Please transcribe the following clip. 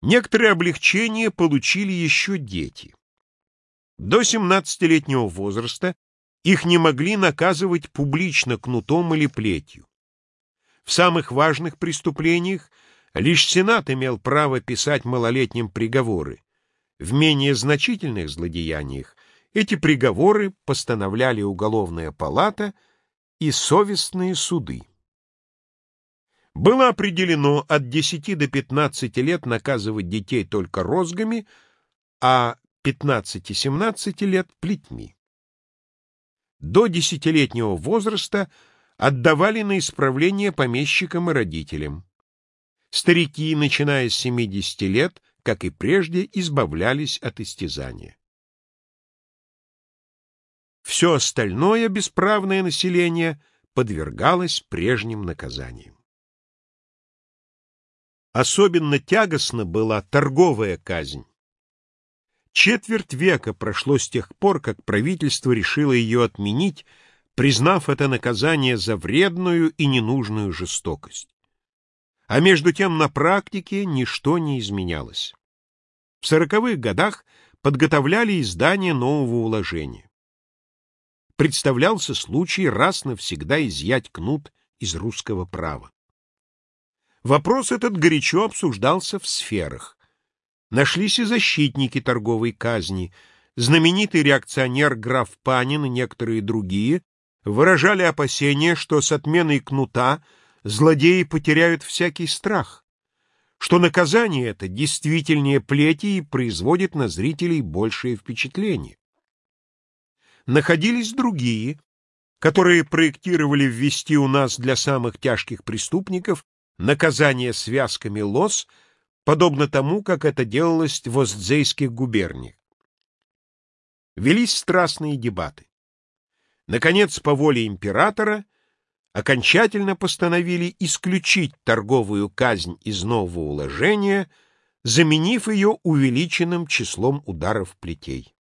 Некоторые облегчения получили еще дети. До 17-летнего возраста их не могли наказывать публично кнутом или плетью. В самых важных преступлениях лишь Сенат имел право писать малолетним приговоры. В менее значительных злодеяниях эти приговоры постановляли уголовная палата и совестные суды. Было определено от 10 до 15 лет наказывать детей только розгами, а 15-17 лет — плетьми. До десятилетнего возраста отдавали на исправление помещикам и родителям. Старики, начиная с 70 лет, как и прежде, избавлялись от истязания. Все остальное бесправное население подвергалось прежним наказаниям. Особенно тягостна была торговая казнь. Четверть века прошло с тех пор, как правительство решило ее отменить, признав это наказание за вредную и ненужную жестокость. А между тем на практике ничто не изменялось. В сороковых годах подготовляли издание нового уложения. Представлялся случай раз навсегда изъять кнут из русского права. Вопрос этот горячо обсуждался в сферах. Нашлись и защитники торговой казни. Знаменитый реакционер граф Панин и некоторые другие выражали опасения, что с отменой кнута злодеи потеряют всякий страх, что наказание это действительнее плети и производит на зрителей большее впечатление. Находились другие, которые проектировали ввести у нас для самых тяжких преступников наказание связками лос, подобно тому, как это делалось в Остзейских губерниях. Велись страстные дебаты. Наконец, по воле императора, окончательно постановили исключить торговую казнь из нового уложения, заменив ее увеличенным числом ударов плетей.